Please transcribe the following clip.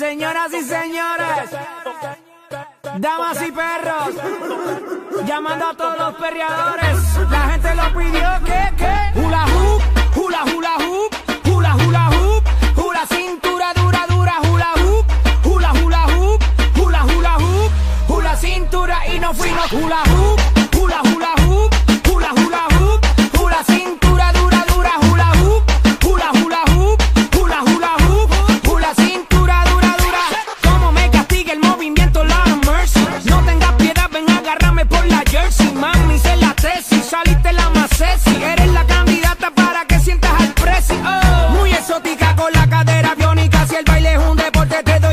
Señoras y señores, damas y perros, llamando a todos los perreadores. La gente lo pidió que, que, hula hoop, hula hula hoop, hula hula hoop, hula sin te